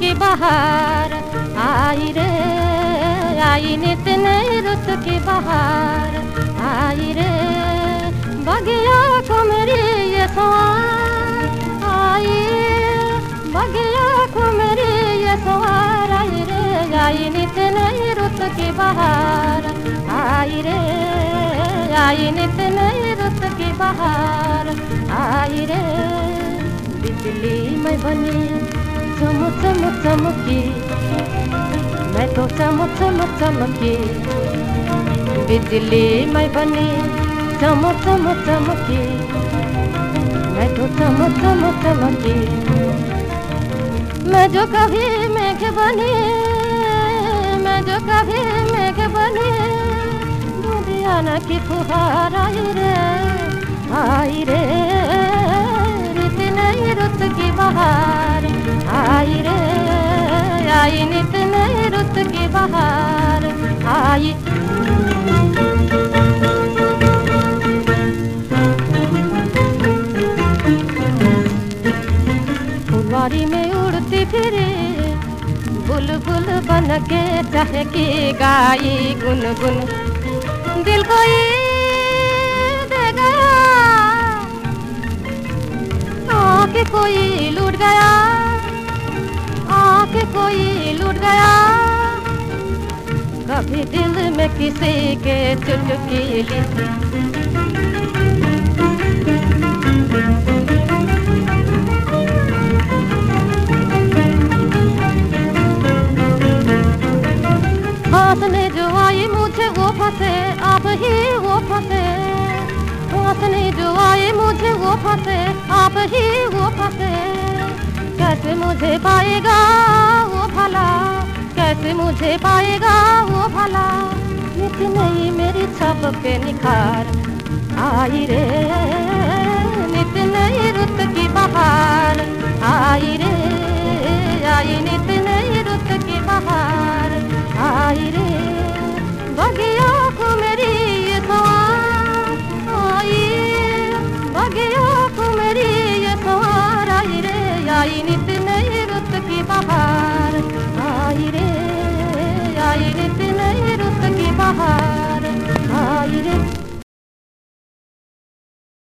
की बहार। आई नित नई रुत की बहार। आई रे बगिया को मेरी ये सवार। आई बगिया को मेरी ये सवार। आई रे, आई नित नई रुत की बहार। आई रे, आई नित नई रुत की बहार। आई रे, बिजली में बनी चम चम चमकी मैं तो चम चम चमकी बिजली मैं बनी चम चम चमकी मैं तो चम चम चमकी मैं जो कभी मेघ बनी, मैं जो कभी मेघ बनी। दुनिया न की फुहार आई रे, आई की बहार आई। फुलवारी में उड़ती फिरे, बुलबुल बन के चाहे की गाई गुनगुन। दिल को देगा आके कोई लूट गया आके कोई लूट गया। कभी दिल में किसी के चुटकी हंसने जो आई मुझे वो फंसे अब ही वो फंसे। हंसने जो आए मुझे वो फंसे, आप ही वो फंसे। कैसे मुझे पाएगा वो भला? कैसे मुझे पाएगा वो भला। मिट नहीं मेरी छप पे निखार। आई रे, नित नई रुत की बहार। आई रे, आई नित नई रुत की बहार। आई रे बगिया को मेरी ये सवार। आई बगिया को मेरी ये सवार। आई रे, आई नित